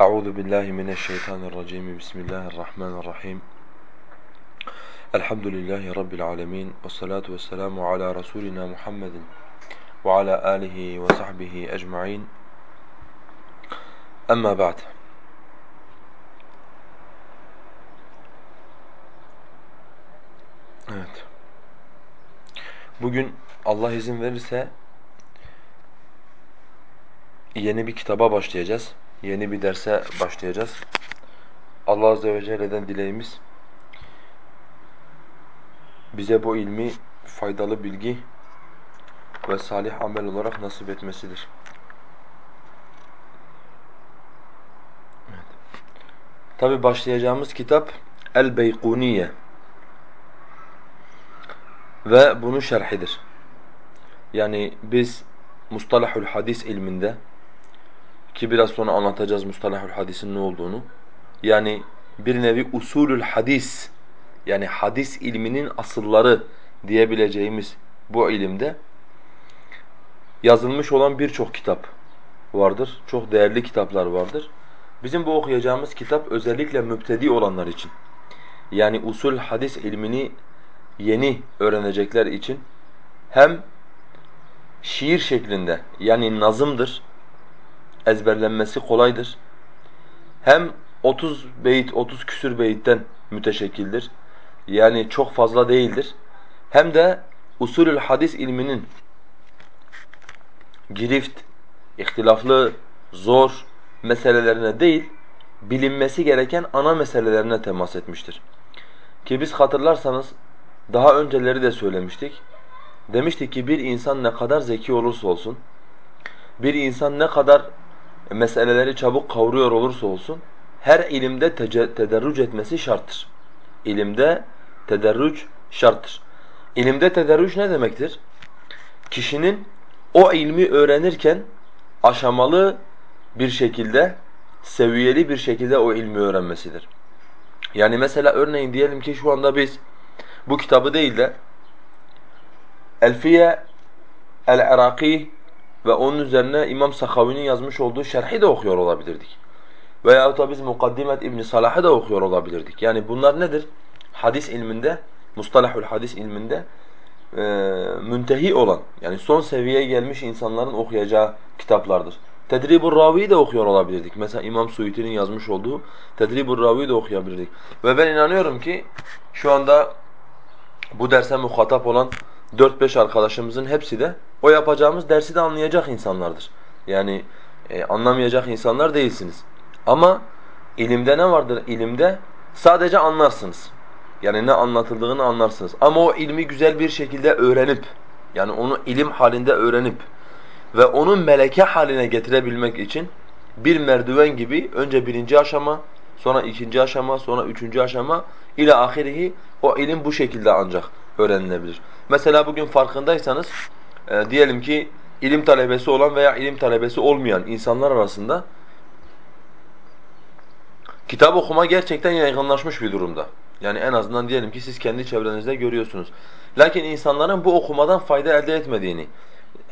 أعوذ بالله من الشيطان الرجيم بسم الله الرحمن الرحيم الحمد لله رب العالمين والصلاة والسلام على رسولنا محمد وعلى آله وصحبه أجمعين أما بعد Evet. Bugün Allah izin verirse yeni bir kitaba başlayacağız. Yeni bir derse başlayacağız. Allah Azze ve Celle'den dileğimiz bize bu ilmi faydalı bilgi ve salih amel olarak nasip etmesidir. Tabi başlayacağımız kitap El-Beykuniye ve bunun şerhidir. Yani biz Mustalahul Hadis ilminde ki biraz sonra anlatacağız Mustalahul Hadis'in ne olduğunu. Yani bir nevi usulül hadis yani hadis ilminin asılları diyebileceğimiz bu ilimde yazılmış olan birçok kitap vardır. Çok değerli kitaplar vardır. Bizim bu okuyacağımız kitap özellikle müptedi olanlar için. Yani usul hadis ilmini yeni öğrenecekler için hem şiir şeklinde yani nazımdır, ezberlenmesi kolaydır. Hem 30 beyit, 30 küsür beyitten müteşekkildir. Yani çok fazla değildir. Hem de usulül hadis ilminin girift, ihtilaflı, zor meselelerine değil, bilinmesi gereken ana meselelerine temas etmiştir. Ki biz hatırlarsanız daha önceleri de söylemiştik. Demiştik ki bir insan ne kadar zeki olursa olsun, bir insan ne kadar meseleleri çabuk kavruyor olursa olsun, her ilimde tederrüc etmesi şarttır. İlimde tederrüc şarttır. İlimde tederrüc ne demektir? Kişinin o ilmi öğrenirken aşamalı bir şekilde, seviyeli bir şekilde o ilmi öğrenmesidir. Yani mesela örneğin diyelim ki şu anda biz bu kitabı değil de Elfiye el-Iraki ve onun üzerine İmam Sakavi'nin yazmış olduğu şerhi de okuyor olabilirdik. Veyahut da biz Mukaddimet İbn Salah'ı da okuyor olabilirdik. Yani bunlar nedir? Hadis ilminde, mustalahul hadis ilminde e, müntehi olan, yani son seviyeye gelmiş insanların okuyacağı kitaplardır. Tedribur Ravi'yi de okuyor olabilirdik. Mesela İmam Suyuti'nin yazmış olduğu Tedribur Ravi'yi de okuyabilirdik. Ve ben inanıyorum ki şu anda bu derse muhatap olan 4-5 arkadaşımızın hepsi de o yapacağımız dersi de anlayacak insanlardır. Yani e, anlamayacak insanlar değilsiniz. Ama ilimde ne vardır? İlimde sadece anlarsınız. Yani ne anlatıldığını anlarsınız. Ama o ilmi güzel bir şekilde öğrenip, yani onu ilim halinde öğrenip ve onu meleke haline getirebilmek için bir merdiven gibi önce birinci aşama, sonra ikinci aşama, sonra üçüncü aşama ile ahirihi o ilim bu şekilde ancak öğrenilebilir. Mesela bugün farkındaysanız e, diyelim ki ilim talebesi olan veya ilim talebesi olmayan insanlar arasında kitap okuma gerçekten yaygınlaşmış bir durumda. Yani en azından diyelim ki siz kendi çevrenizde görüyorsunuz. Lakin insanların bu okumadan fayda elde etmediğini,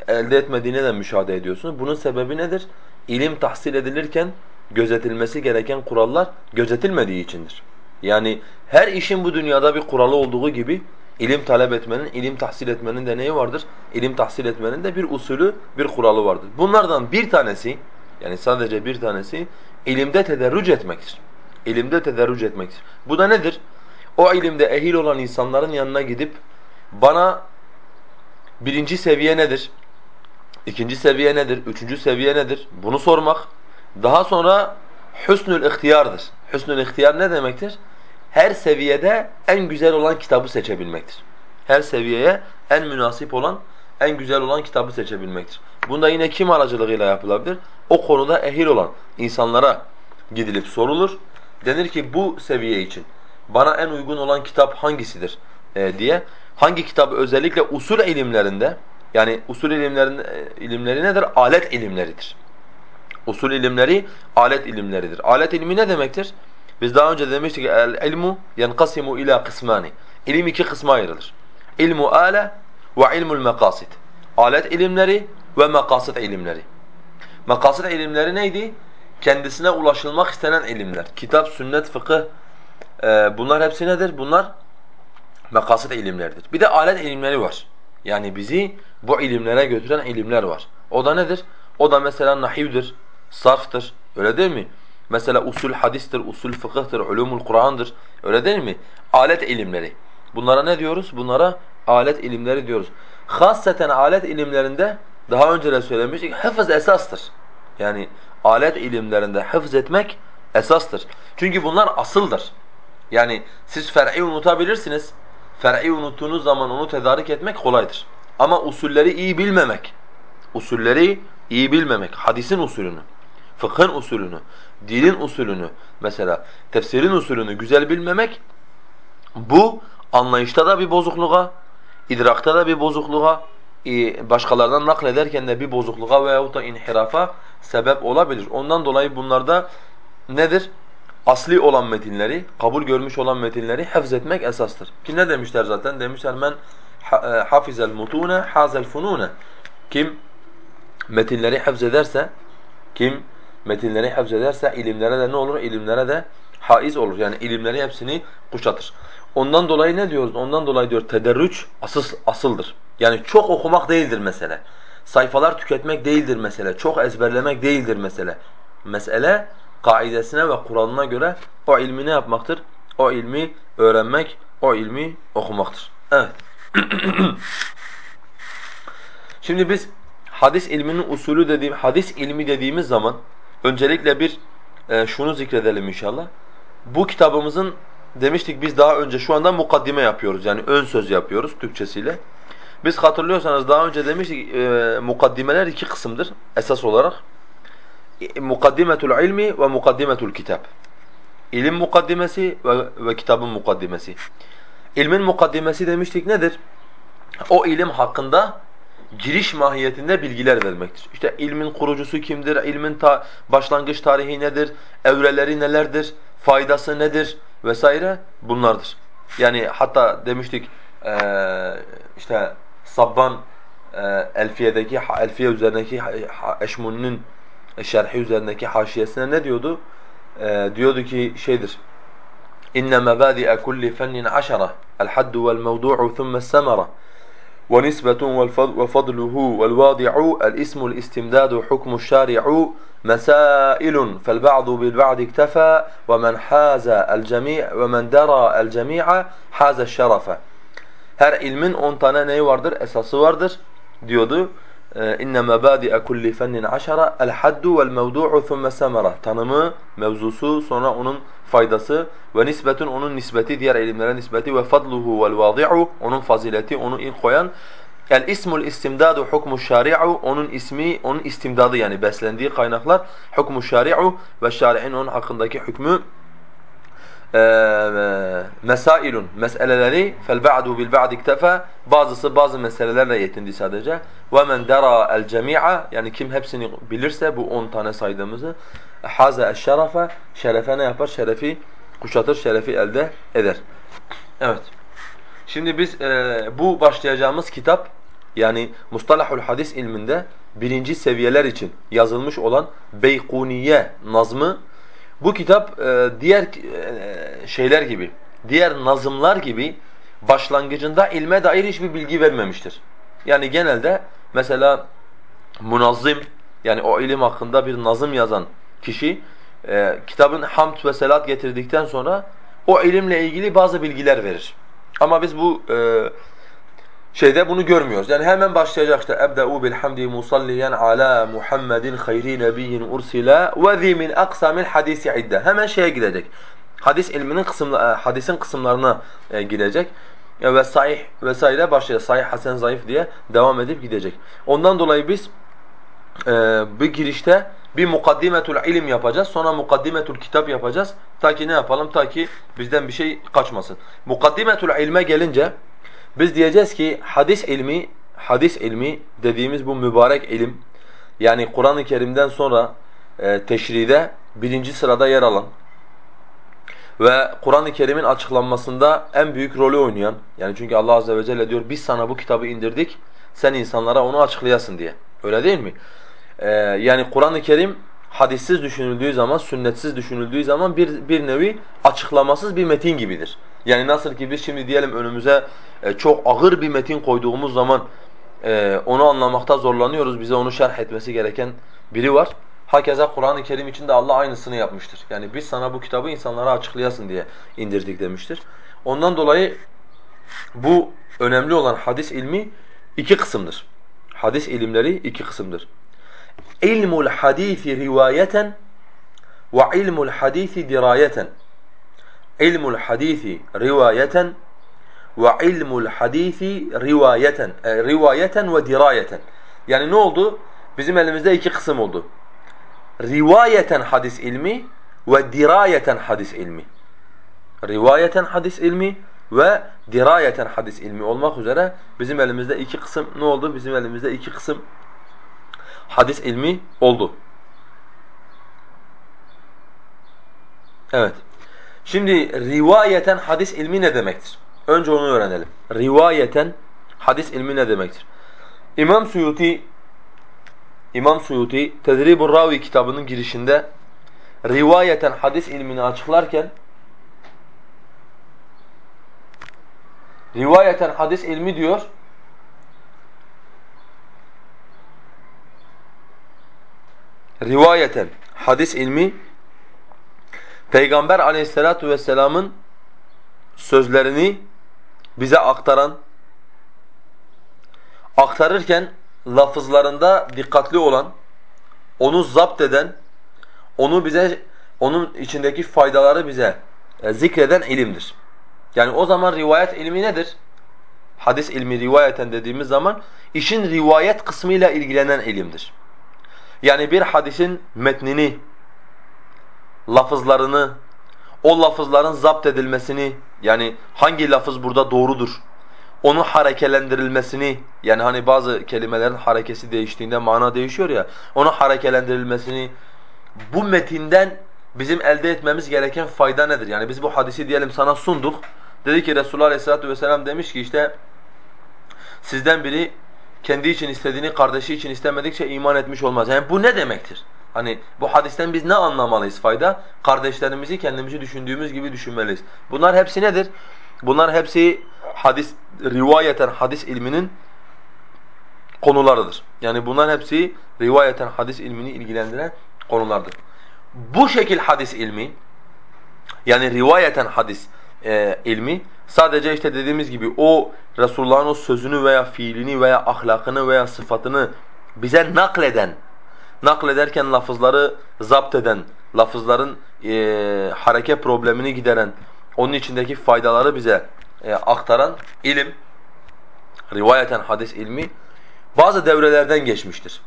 elde etmediğine de müşahede ediyorsunuz. Bunun sebebi nedir? İlim tahsil edilirken gözetilmesi gereken kurallar gözetilmediği içindir. Yani her işin bu dünyada bir kuralı olduğu gibi ilim talep etmenin, ilim tahsil etmenin de neyi vardır? İlim tahsil etmenin de bir usulü, bir kuralı vardır. Bunlardan bir tanesi, yani sadece bir tanesi ilimde tederrüc etmektir. İlimde tederrüc etmektir. Bu da nedir? O ilimde ehil olan insanların yanına gidip bana birinci seviye nedir? İkinci seviye nedir? Üçüncü seviye nedir? Bunu sormak. Daha sonra hüsnül ihtiyardır. Hüsnül ihtiyar ne demektir? Her seviyede en güzel olan kitabı seçebilmektir. Her seviyeye en münasip olan, en güzel olan kitabı seçebilmektir. Bunda yine kim aracılığıyla yapılabilir? O konuda ehil olan insanlara gidilip sorulur. Denir ki bu seviye için bana en uygun olan kitap hangisidir e, diye. Hangi kitabı özellikle usul ilimlerinde yani usul ilimlerin ilimleri nedir? Alet ilimleridir. Usul ilimleri alet ilimleridir. Alet ilmi ne demektir? Biz daha önce demiştik el ilmu yenqasimu ila kısmani. İlim iki kısma ayrılır. İlmu ale ve ilmul makasid. Alet ilimleri ve makasid ilimleri. Makasid ilimleri neydi? kendisine ulaşılmak istenen ilimler. Kitap, sünnet, fıkıh e, bunlar hepsi nedir? Bunlar mekasit ilimlerdir. Bir de alet ilimleri var. Yani bizi bu ilimlere götüren ilimler var. O da nedir? O da mesela nahivdir, sarftır. Öyle değil mi? Mesela usul hadistir, usul fıkıhtır, ulumul Kur'an'dır. Öyle değil mi? Alet ilimleri. Bunlara ne diyoruz? Bunlara alet ilimleri diyoruz. Hasseten alet ilimlerinde daha önce de söylemiştik, hıfız esastır. Yani alet ilimlerinde hıfz etmek esastır. Çünkü bunlar asıldır. Yani siz fer'i unutabilirsiniz. Fer'i unuttuğunuz zaman onu tedarik etmek kolaydır. Ama usulleri iyi bilmemek, usulleri iyi bilmemek, hadisin usulünü, fıkhın usulünü, dilin usulünü, mesela tefsirin usulünü güzel bilmemek bu anlayışta da bir bozukluğa, idrakta da bir bozukluğa, e, başkalarından naklederken de bir bozukluğa veyahut da inhirafa sebep olabilir. Ondan dolayı bunlarda nedir? Asli olan metinleri, kabul görmüş olan metinleri hafız etmek esastır. Ki ne demişler zaten? Demişler men e, hafizel mutune hazel funune. Kim metinleri hafız ederse, kim metinleri hafız ederse ilimlere de ne olur? İlimlere de haiz olur. Yani ilimleri hepsini kuşatır. Ondan dolayı ne diyoruz? Ondan dolayı diyor tederrüç asıl asıldır. Yani çok okumak değildir mesele. Sayfalar tüketmek değildir mesele. Çok ezberlemek değildir mesele. Mesele kaidesine ve kuralına göre o ilmi ne yapmaktır? O ilmi öğrenmek, o ilmi okumaktır. Evet. Şimdi biz hadis ilminin usulü dediğim, hadis ilmi dediğimiz zaman öncelikle bir e, şunu zikredelim inşallah. Bu kitabımızın demiştik biz daha önce şu anda mukaddime yapıyoruz. Yani ön söz yapıyoruz Türkçesiyle. Biz hatırlıyorsanız daha önce demiştik e, mukaddimeler iki kısımdır esas olarak. E, mukaddimetul ilmi ve mukaddimetul kitap. İlim mukaddimesi ve, ve kitabın mukaddimesi. İlmin mukaddimesi demiştik nedir? O ilim hakkında giriş mahiyetinde bilgiler vermektir. İşte ilmin kurucusu kimdir, ilmin ta başlangıç tarihi nedir, evreleri nelerdir, faydası nedir vesaire bunlardır. Yani hatta demiştik işte Sabban Elfiye'deki Elfiye üzerindeki Eşmuni'nin şerhi üzerindeki haşiyesine ne diyordu? Diyordu ki şeydir. İnne mebadi'e kulli fennin aşara el haddu vel mevdu'u thumma semara ونسبة وفضله والواضع الاسم الاستمداد حكم الشارع مسائل فالبعض بالبعض اكتفى ومن حاز الجميع ومن درى الجميع حاز الشرف her ilmin 10 tane neyi vardır? Esası vardır diyordu. İnne mebadi'e kulli el haddu vel mevdu'u thumme semera. Tanımı, mevzusu, sonra onun faydası ve nisbetun onun nisbeti, diğer ilimlere nisbeti ve fadluhu vel vadi'u onun fazileti, onu ilk koyan El ismul istimdadu hukmu şari'u onun ismi, onun istimdadı yani beslendiği kaynaklar hukmu şari'u ve şari'in onun hakkındaki hükmü mesailun meseleleri fel ba'du bil ba'd iktefa bazısı bazı meselelerle yetindi sadece. Ve men dara el cemi'a yani kim hepsini bilirse bu 10 tane saydığımızı haza eşşerafe şerefe ne yapar? Şerefi kuşatır şerefi elde eder. Evet. Şimdi biz e, bu başlayacağımız kitap yani mustalahul hadis ilminde birinci seviyeler için yazılmış olan Beykuniye nazmı bu kitap e, diğer e, şeyler gibi, diğer nazımlar gibi başlangıcında ilme dair hiçbir bilgi vermemiştir. Yani genelde mesela munazzim yani o ilim hakkında bir nazım yazan kişi e, kitabın hamd ve selat getirdikten sonra o ilimle ilgili bazı bilgiler verir. Ama biz bu e, şeyde bunu görmüyoruz. Yani hemen başlayacak işte ebda'u bilhamdi musalliyen ala Muhammedin hayri nebiyyin ursila ve zi min aqsamil hadisi idde. Hemen şeye gidecek. Hadis ilminin kısımla e, hadisin kısımlarına e, gidecek. E, ve sahih vesaire başlayacak. Sahih, hasen, zayıf diye devam edip gidecek. Ondan dolayı biz e, bir girişte bir mukaddimetul ilim yapacağız. Sonra mukaddimetul kitap yapacağız. Ta ki ne yapalım? Ta ki bizden bir şey kaçmasın. Mukaddimetul ilme gelince biz diyeceğiz ki hadis ilmi, hadis ilmi dediğimiz bu mübarek ilim, yani Kur'an-ı Kerim'den sonra e, teşride birinci sırada yer alan ve Kur'an-ı Kerim'in açıklanmasında en büyük rolü oynayan, yani çünkü Allah Azze ve Celle diyor biz sana bu kitabı indirdik, sen insanlara onu açıklayasın diye. Öyle değil mi? Ee, yani Kur'an-ı Kerim hadissiz düşünüldüğü zaman, sünnetsiz düşünüldüğü zaman bir, bir nevi açıklamasız bir metin gibidir. Yani nasıl ki biz şimdi diyelim önümüze e, çok ağır bir metin koyduğumuz zaman e, onu anlamakta zorlanıyoruz. Bize onu şerh etmesi gereken biri var. Hakeza Kur'an-ı Kerim için de Allah aynısını yapmıştır. Yani biz sana bu kitabı insanlara açıklayasın diye indirdik demiştir. Ondan dolayı bu önemli olan hadis ilmi iki kısımdır. Hadis ilimleri iki kısımdır. İlmul hadisi rivayeten ve ilmul hadisi dirayeten. İlmul hadisi rivayeten ve ilmul hadisi rivayeten. E, rivayeten ve dirayeten. Yani ne oldu? Bizim elimizde iki kısım oldu. Rivayeten hadis ilmi ve dirayeten hadis ilmi. Rivayeten hadis ilmi ve dirayeten hadis ilmi olmak üzere bizim elimizde iki kısım ne oldu? Bizim elimizde iki kısım hadis ilmi oldu. Evet. Şimdi rivayeten hadis ilmi ne demektir? Önce onu öğrenelim. Rivayeten hadis ilmi ne demektir? İmam Suyuti İmam Suyuti Tedribur Ravi kitabının girişinde rivayeten hadis ilmini açıklarken rivayeten hadis ilmi diyor rivayeten hadis ilmi Peygamber aleyhissalatu vesselamın sözlerini bize aktaran, aktarırken lafızlarında dikkatli olan, onu zapt eden, onu bize onun içindeki faydaları bize e, zikreden ilimdir. Yani o zaman rivayet ilmi nedir? Hadis ilmi rivayeten dediğimiz zaman işin rivayet kısmıyla ilgilenen ilimdir. Yani bir hadisin metnini, lafızlarını, o lafızların zapt edilmesini, yani hangi lafız burada doğrudur, onu harekelendirilmesini, yani hani bazı kelimelerin harekesi değiştiğinde mana değişiyor ya, onu harekelendirilmesini, bu metinden bizim elde etmemiz gereken fayda nedir? Yani biz bu hadisi diyelim sana sunduk, dedi ki Resulullah Aleyhisselatü Vesselam demiş ki işte sizden biri kendi için istediğini kardeşi için istemedikçe iman etmiş olmaz. Yani bu ne demektir? Hani bu hadisten biz ne anlamalıyız fayda? Kardeşlerimizi kendimizi düşündüğümüz gibi düşünmeliyiz. Bunlar hepsi nedir? Bunlar hepsi hadis rivayeten hadis ilminin konularıdır. Yani bunlar hepsi rivayeten hadis ilmini ilgilendiren konulardır. Bu şekil hadis ilmi yani rivayeten hadis e, ilmi sadece işte dediğimiz gibi o Resulullah'ın o sözünü veya fiilini veya ahlakını veya sıfatını bize nakleden, naklederken lafızları zapt eden, lafızların e, hareket problemini gideren, onun içindeki faydaları bize e, aktaran ilim, rivayeten hadis ilmi bazı devrelerden geçmiştir.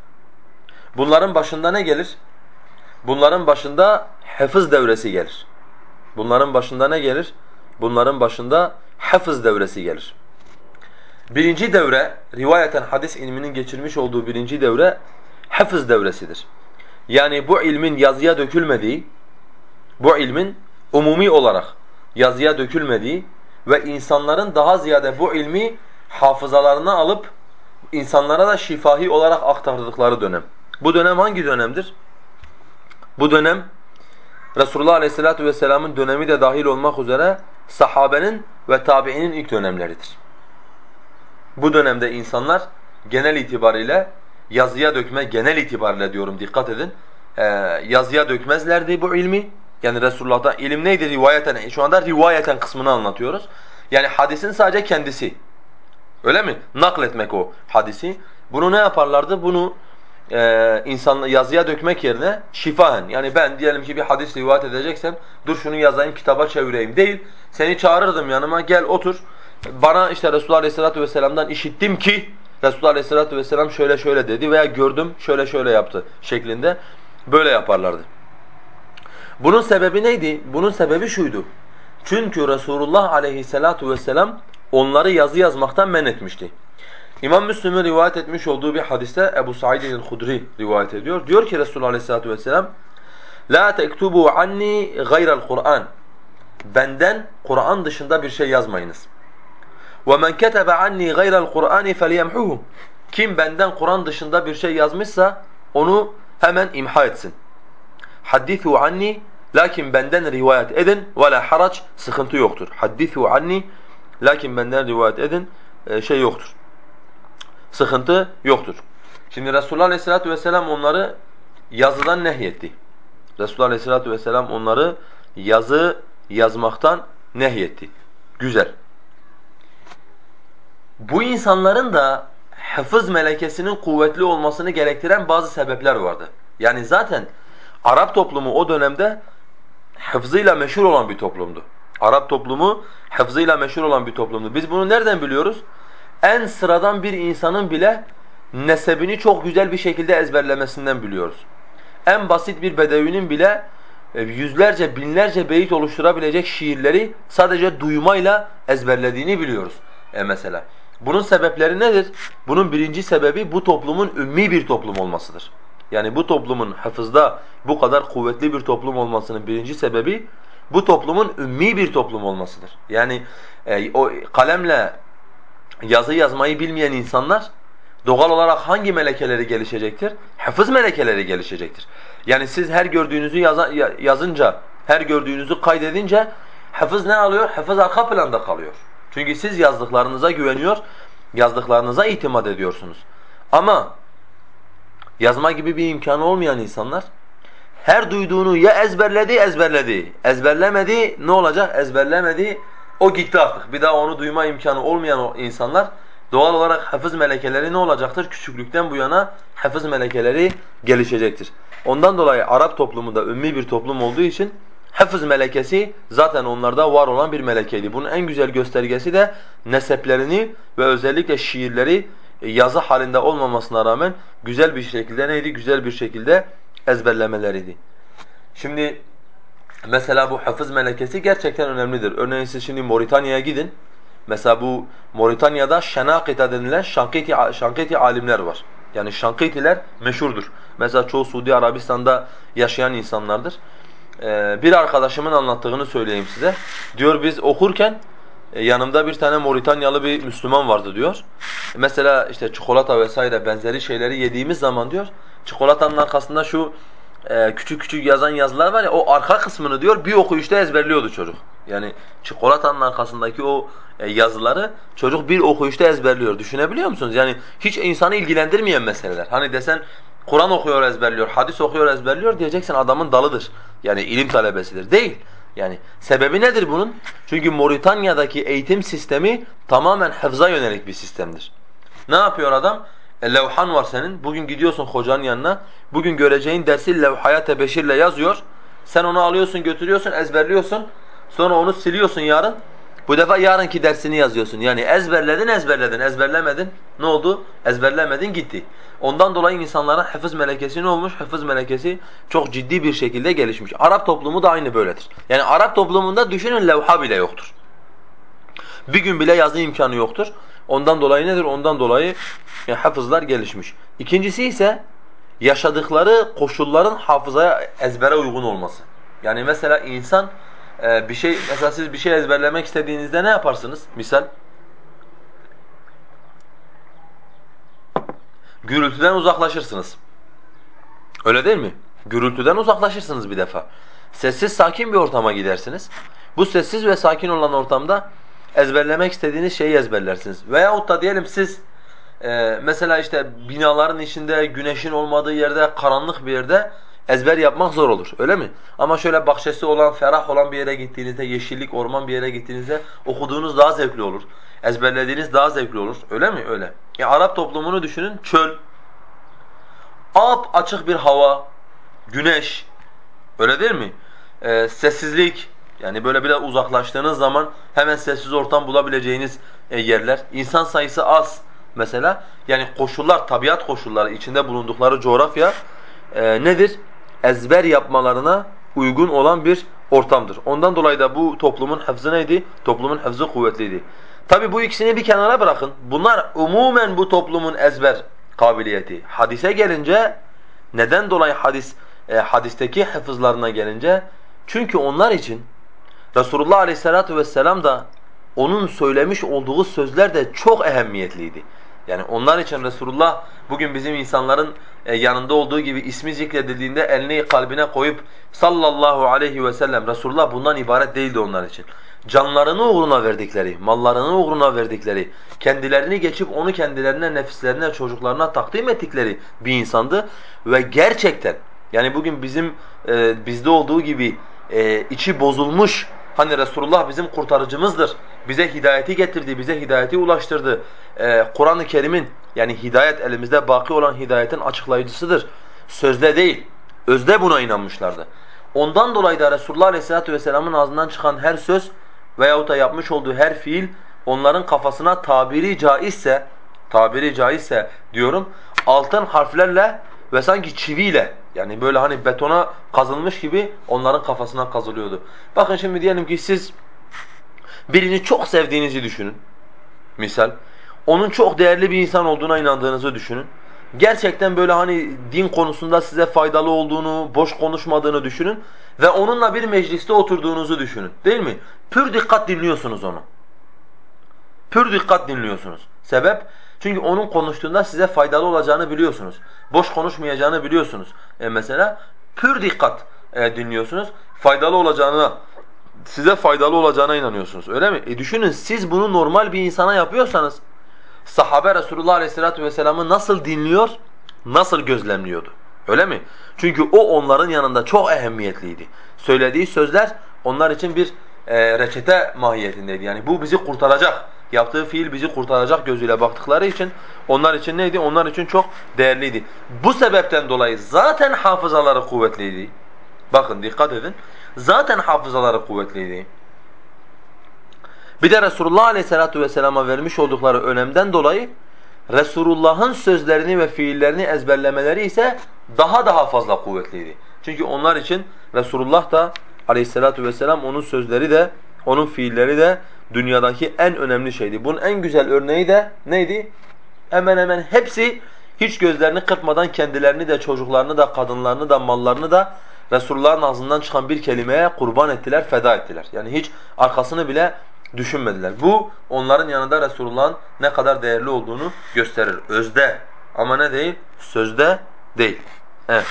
Bunların başında ne gelir? Bunların başında hafız devresi gelir. Bunların başında ne gelir? Bunların başında hafız devresi gelir. Birinci devre, rivayeten hadis ilminin geçirmiş olduğu birinci devre hafız devresidir. Yani bu ilmin yazıya dökülmediği, bu ilmin umumi olarak yazıya dökülmediği ve insanların daha ziyade bu ilmi hafızalarına alıp insanlara da şifahi olarak aktardıkları dönem. Bu dönem hangi dönemdir? Bu dönem Resulullah Aleyhisselatü Vesselam'ın dönemi de dahil olmak üzere sahabenin ve tabiinin ilk dönemleridir. Bu dönemde insanlar genel itibariyle yazıya dökme, genel itibariyle diyorum dikkat edin, ee, yazıya dökmezlerdi bu ilmi. Yani Resulullah'ta ilim neydi rivayeten? Şu anda rivayeten kısmını anlatıyoruz. Yani hadisin sadece kendisi. Öyle mi? Nakletmek o hadisi. Bunu ne yaparlardı? Bunu e, insan yazıya dökmek yerine şifahen yani ben diyelim ki bir hadis rivayet edeceksem dur şunu yazayım kitaba çevireyim değil. Seni çağırırdım yanıma gel otur. Bana işte Resulullah Aleyhisselatü Vesselam'dan işittim ki Resulullah Aleyhisselatü Vesselam şöyle şöyle dedi veya gördüm şöyle şöyle yaptı şeklinde böyle yaparlardı. Bunun sebebi neydi? Bunun sebebi şuydu. Çünkü Resulullah Aleyhisselatü Vesselam onları yazı yazmaktan men etmişti. İmam Müslim'in rivayet etmiş olduğu bir hadiste Ebu Said el-Hudri rivayet ediyor. Diyor ki Resulullah Aleyhisselatü Vesselam La tektubu anni gayral Kur'an. Benden Kur'an dışında bir şey yazmayınız. وَمَنْ كَتَبَ عَنِّي غَيْرَ الْقُرْآنِ فَلْيَمْحُهُ Kim benden Kur'an dışında bir şey yazmışsa onu hemen imha etsin. Haddisu anni lakin benden rivayet edin ve la harac sıkıntı yoktur. Haddisu anni lakin benden rivayet edin e, şey yoktur. Sıkıntı yoktur. Şimdi Resulullah Aleyhisselatü Vesselam onları yazıdan nehyetti. Resulullah Aleyhisselatü Vesselam onları yazı yazmaktan nehyetti. Güzel. Bu insanların da hafız melekesinin kuvvetli olmasını gerektiren bazı sebepler vardı. Yani zaten Arap toplumu o dönemde hafızıyla meşhur olan bir toplumdu. Arap toplumu hafızıyla meşhur olan bir toplumdu. Biz bunu nereden biliyoruz? En sıradan bir insanın bile nesebini çok güzel bir şekilde ezberlemesinden biliyoruz. En basit bir bedevinin bile e, yüzlerce, binlerce beyit oluşturabilecek şiirleri sadece duymayla ezberlediğini biliyoruz e mesela. Bunun sebepleri nedir? Bunun birinci sebebi bu toplumun ümmi bir toplum olmasıdır. Yani bu toplumun hafızda bu kadar kuvvetli bir toplum olmasının birinci sebebi bu toplumun ümmi bir toplum olmasıdır. Yani e, o kalemle yazı yazmayı bilmeyen insanlar doğal olarak hangi melekeleri gelişecektir? Hafız melekeleri gelişecektir. Yani siz her gördüğünüzü yaza, yazınca, her gördüğünüzü kaydedince hafız ne alıyor? Hafız arka planda kalıyor. Çünkü siz yazdıklarınıza güveniyor, yazdıklarınıza itimat ediyorsunuz. Ama yazma gibi bir imkanı olmayan insanlar her duyduğunu ya ezberledi, ezberledi. Ezberlemedi, ne olacak? Ezberlemedi, o gitti artık. Bir daha onu duyma imkanı olmayan insanlar doğal olarak hafız melekeleri ne olacaktır? Küçüklükten bu yana hafız melekeleri gelişecektir. Ondan dolayı Arap toplumu da ümmi bir toplum olduğu için hafız melekesi zaten onlarda var olan bir melekeydi. Bunun en güzel göstergesi de neseplerini ve özellikle şiirleri yazı halinde olmamasına rağmen güzel bir şekilde neydi? Güzel bir şekilde ezberlemeleriydi. Şimdi mesela bu hafız melekesi gerçekten önemlidir. Örneğin siz şimdi Moritanya'ya gidin. Mesela bu Moritanya'da Şenakita denilen Şankiti, Şankiti alimler var. Yani Şankitiler meşhurdur. Mesela çoğu Suudi Arabistan'da yaşayan insanlardır. Ee, bir arkadaşımın anlattığını söyleyeyim size. Diyor biz okurken e, yanımda bir tane Moritanyalı bir Müslüman vardı diyor. Mesela işte çikolata vesaire benzeri şeyleri yediğimiz zaman diyor çikolatanın arkasında şu e, küçük küçük yazan yazılar var ya o arka kısmını diyor bir okuyuşta ezberliyordu çocuk. Yani çikolatanın arkasındaki o e, yazıları çocuk bir okuyuşta ezberliyor. Düşünebiliyor musunuz? Yani hiç insanı ilgilendirmeyen meseleler. Hani desen Kur'an okuyor ezberliyor, hadis okuyor ezberliyor diyeceksin adamın dalıdır. Yani ilim talebesidir. Değil. Yani sebebi nedir bunun? Çünkü Moritanya'daki eğitim sistemi tamamen hafıza yönelik bir sistemdir. Ne yapıyor adam? E, levhan var senin. Bugün gidiyorsun hocanın yanına. Bugün göreceğin dersi levhaya tebeşirle yazıyor. Sen onu alıyorsun, götürüyorsun, ezberliyorsun. Sonra onu siliyorsun yarın. Bu defa yarınki dersini yazıyorsun. Yani ezberledin, ezberledin, ezberlemedin. Ne oldu? Ezberlemedin, gitti. Ondan dolayı insanların hafız melekesi ne olmuş? Hafız melekesi çok ciddi bir şekilde gelişmiş. Arap toplumu da aynı böyledir. Yani Arap toplumunda düşünün levha bile yoktur. Bir gün bile yazı imkanı yoktur. Ondan dolayı nedir? Ondan dolayı yani hafızlar gelişmiş. İkincisi ise yaşadıkları koşulların hafızaya ezbere uygun olması. Yani mesela insan e, bir şey mesela siz bir şey ezberlemek istediğinizde ne yaparsınız? Misal gürültüden uzaklaşırsınız. Öyle değil mi? Gürültüden uzaklaşırsınız bir defa. Sessiz sakin bir ortama gidersiniz. Bu sessiz ve sakin olan ortamda ezberlemek istediğiniz şeyi ezberlersiniz. Veyahut da diyelim siz e, mesela işte binaların içinde, güneşin olmadığı yerde, karanlık bir yerde ezber yapmak zor olur. Öyle mi? Ama şöyle bahçesi olan, ferah olan bir yere gittiğinizde, yeşillik, orman bir yere gittiğinizde okuduğunuz daha zevkli olur. Ezberlediğiniz daha zevkli olur. Öyle mi? Öyle. Ya Arap toplumunu düşünün. Çöl, ap açık bir hava, güneş. Öyle değil mi? Ee, sessizlik. Yani böyle biraz uzaklaştığınız zaman hemen sessiz ortam bulabileceğiniz e, yerler. İnsan sayısı az mesela. Yani koşullar, tabiat koşulları, içinde bulundukları coğrafya e, nedir? Ezber yapmalarına uygun olan bir ortamdır. Ondan dolayı da bu toplumun hafızı neydi? Toplumun hafızı kuvvetliydi. Tabi bu ikisini bir kenara bırakın. Bunlar umumen bu toplumun ezber kabiliyeti. Hadise gelince neden dolayı hadis e, hadisteki hafızlarına gelince çünkü onlar için Resulullah Aleyhisselatü vesselam da onun söylemiş olduğu sözler de çok ehemmiyetliydi. Yani onlar için Resulullah bugün bizim insanların e, yanında olduğu gibi ismi zikredildiğinde elini kalbine koyup sallallahu aleyhi ve sellem Resulullah bundan ibaret değildi onlar için. Canlarını uğruna verdikleri, mallarını uğruna verdikleri, kendilerini geçip onu kendilerine, nefislerine, çocuklarına takdim ettikleri bir insandı ve gerçekten yani bugün bizim e, bizde olduğu gibi e, içi bozulmuş hani Resulullah bizim kurtarıcımızdır. Bize hidayeti getirdi, bize hidayeti ulaştırdı. E, Kur'an-ı Kerim'in yani hidayet elimizde baki olan hidayetin açıklayıcısıdır. Sözde değil, özde buna inanmışlardı. Ondan dolayı da Resulullah Aleyhisselatü Vesselam'ın ağzından çıkan her söz veyahut da yapmış olduğu her fiil onların kafasına tabiri caizse, tabiri caizse diyorum, altın harflerle ve sanki çiviyle yani böyle hani betona kazılmış gibi onların kafasına kazılıyordu. Bakın şimdi diyelim ki siz birini çok sevdiğinizi düşünün. Misal. Onun çok değerli bir insan olduğuna inandığınızı düşünün. Gerçekten böyle hani din konusunda size faydalı olduğunu, boş konuşmadığını düşünün ve onunla bir mecliste oturduğunuzu düşünün. Değil mi? Pür dikkat dinliyorsunuz onu. Pür dikkat dinliyorsunuz. Sebep? Çünkü onun konuştuğunda size faydalı olacağını biliyorsunuz. Boş konuşmayacağını biliyorsunuz. E mesela pür dikkat e, dinliyorsunuz. Faydalı olacağını, size faydalı olacağına inanıyorsunuz. Öyle mi? E düşünün siz bunu normal bir insana yapıyorsanız sahabe Resulullah Aleyhisselatü Vesselam'ı nasıl dinliyor, nasıl gözlemliyordu? Öyle mi? Çünkü o onların yanında çok ehemmiyetliydi. Söylediği sözler onlar için bir e, reçete mahiyetindeydi. Yani bu bizi kurtaracak yaptığı fiil bizi kurtaracak gözüyle baktıkları için onlar için neydi? Onlar için çok değerliydi. Bu sebepten dolayı zaten hafızaları kuvvetliydi. Bakın dikkat edin. Zaten hafızaları kuvvetliydi. Bir de Resulullah Aleyhisselatü Vesselam'a vermiş oldukları önemden dolayı Resulullah'ın sözlerini ve fiillerini ezberlemeleri ise daha daha fazla kuvvetliydi. Çünkü onlar için Resulullah da Aleyhisselatü Vesselam onun sözleri de onun fiilleri de dünyadaki en önemli şeydi. Bunun en güzel örneği de neydi? Hemen hemen hepsi hiç gözlerini kırpmadan kendilerini de çocuklarını da kadınlarını da mallarını da Resulullah'ın ağzından çıkan bir kelimeye kurban ettiler, feda ettiler. Yani hiç arkasını bile düşünmediler. Bu onların yanında Resulullah'ın ne kadar değerli olduğunu gösterir. Özde ama ne değil? Sözde değil. Evet.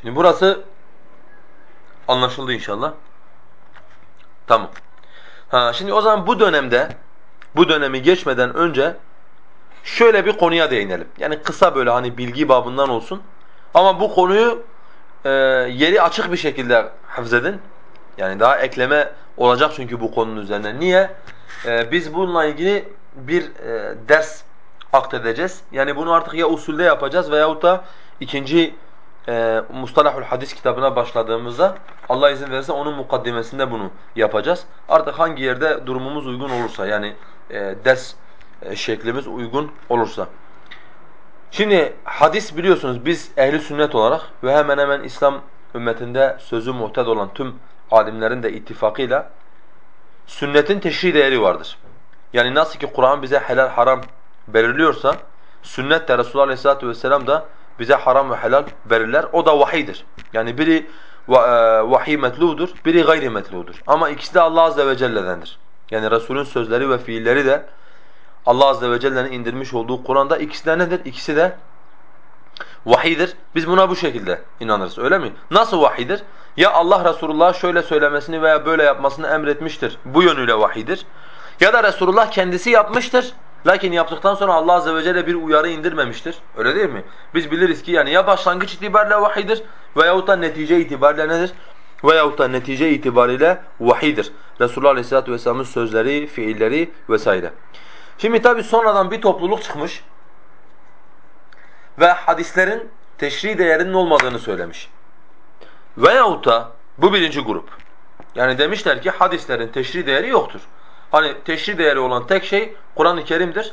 Şimdi burası anlaşıldı inşallah. Tamam. Ha şimdi o zaman bu dönemde bu dönemi geçmeden önce şöyle bir konuya değinelim. Yani kısa böyle hani bilgi babından olsun. Ama bu konuyu e, yeri açık bir şekilde hafzedin. Yani daha ekleme olacak çünkü bu konunun üzerine. Niye? E, biz bununla ilgili bir e, ders akledeceğiz. Yani bunu artık ya usulde yapacağız veyahut da ikinci e, Mustalahul Hadis kitabına başladığımızda Allah izin verirse onun mukaddimesinde bunu yapacağız. Artık hangi yerde durumumuz uygun olursa yani e, ders e, şeklimiz uygun olursa. Şimdi hadis biliyorsunuz biz ehli sünnet olarak ve hemen hemen İslam ümmetinde sözü muhted olan tüm alimlerin de ittifakıyla sünnetin teşri değeri vardır. Yani nasıl ki Kur'an bize helal haram belirliyorsa sünnet de Resulullah Aleyhisselatü Vesselam da bize haram ve helal verirler. O da vahiydir. Yani biri e, vahiy metludur, biri gayri metludur. Ama ikisi de Allah azze ve celle'dendir. Yani Resulün sözleri ve fiilleri de Allah azze ve celle'nin indirmiş olduğu Kur'an'da ikisi de nedir? İkisi de vahiydir. Biz buna bu şekilde inanırız. Öyle mi? Nasıl vahiydir? Ya Allah Resulullah şöyle söylemesini veya böyle yapmasını emretmiştir. Bu yönüyle vahiydir. Ya da Resulullah kendisi yapmıştır. Lakin yaptıktan sonra Allah azze ve celle bir uyarı indirmemiştir. Öyle değil mi? Biz biliriz ki yani ya başlangıç itibariyle vahidir veyahut da netice itibariyle nedir? Veyahut da netice itibariyle vahidir. Resulullah aleyhissalatu vesselamın sözleri, fiilleri vesaire. Şimdi tabi sonradan bir topluluk çıkmış ve hadislerin teşri değerinin olmadığını söylemiş. Veyahut da bu birinci grup. Yani demişler ki hadislerin teşri değeri yoktur. Hani teşri değeri olan tek şey Kur'an-ı Kerim'dir.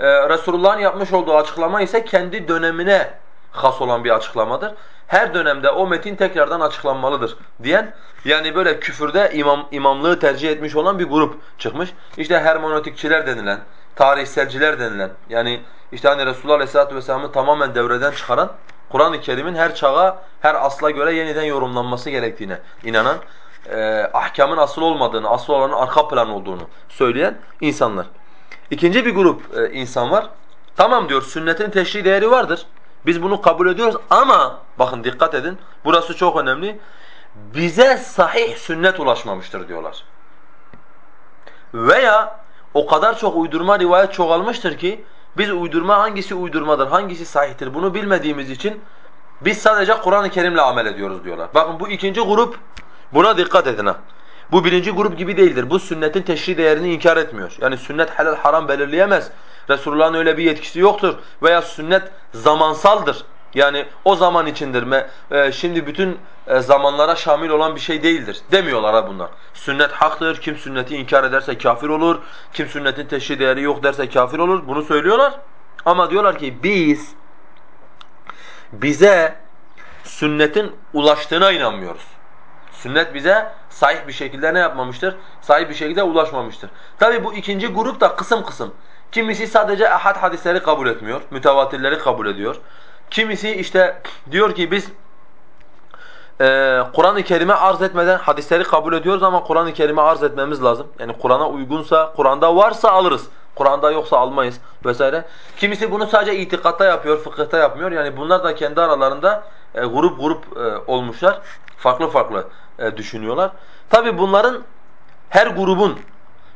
Ee, Resulullah'ın yapmış olduğu açıklama ise kendi dönemine has olan bir açıklamadır. Her dönemde o metin tekrardan açıklanmalıdır diyen yani böyle küfürde imam, imamlığı tercih etmiş olan bir grup çıkmış. İşte hermonotikçiler denilen tarihselciler denilen yani işte hani Resulullah Aleyhisselatü Vesselam'ı tamamen devreden çıkaran Kur'an-ı Kerim'in her çağa, her asla göre yeniden yorumlanması gerektiğine inanan, e, ahkamın asıl olmadığını, asıl olanın arka plan olduğunu söyleyen insanlar. İkinci bir grup e, insan var. Tamam diyor sünnetin teşri değeri vardır. Biz bunu kabul ediyoruz ama bakın dikkat edin burası çok önemli. Bize sahih sünnet ulaşmamıştır diyorlar. Veya o kadar çok uydurma rivayet çoğalmıştır ki biz uydurma hangisi uydurmadır, hangisi sahihtir bunu bilmediğimiz için biz sadece Kur'an-ı Kerim'le amel ediyoruz diyorlar. Bakın bu ikinci grup buna dikkat edin ha. Bu birinci grup gibi değildir. Bu sünnetin teşri değerini inkar etmiyor. Yani sünnet helal haram belirleyemez. Resulullah'ın öyle bir yetkisi yoktur. Veya sünnet zamansaldır. Yani o zaman içindir. E, şimdi bütün e, zamanlara şamil olan bir şey değildir. Demiyorlar ha bunlar. Sünnet haktır. Kim sünneti inkar ederse kafir olur. Kim sünnetin teşri değeri yok derse kafir olur. Bunu söylüyorlar. Ama diyorlar ki biz bize sünnetin ulaştığına inanmıyoruz. Sünnet bize sahih bir şekilde ne yapmamıştır? Sahih bir şekilde ulaşmamıştır. Tabi bu ikinci grup da kısım kısım. Kimisi sadece ahad hadisleri kabul etmiyor, mütevatirleri kabul ediyor. Kimisi işte diyor ki biz e, Kur'an-ı Kerim'e arz etmeden hadisleri kabul ediyoruz ama Kur'an-ı Kerim'e arz etmemiz lazım. Yani Kur'an'a uygunsa, Kur'an'da varsa alırız. Kur'an'da yoksa almayız vesaire. Kimisi bunu sadece itikatta yapıyor, fıkıhta yapmıyor. Yani bunlar da kendi aralarında e, grup grup e, olmuşlar. Farklı farklı e, düşünüyorlar. Tabi bunların her grubun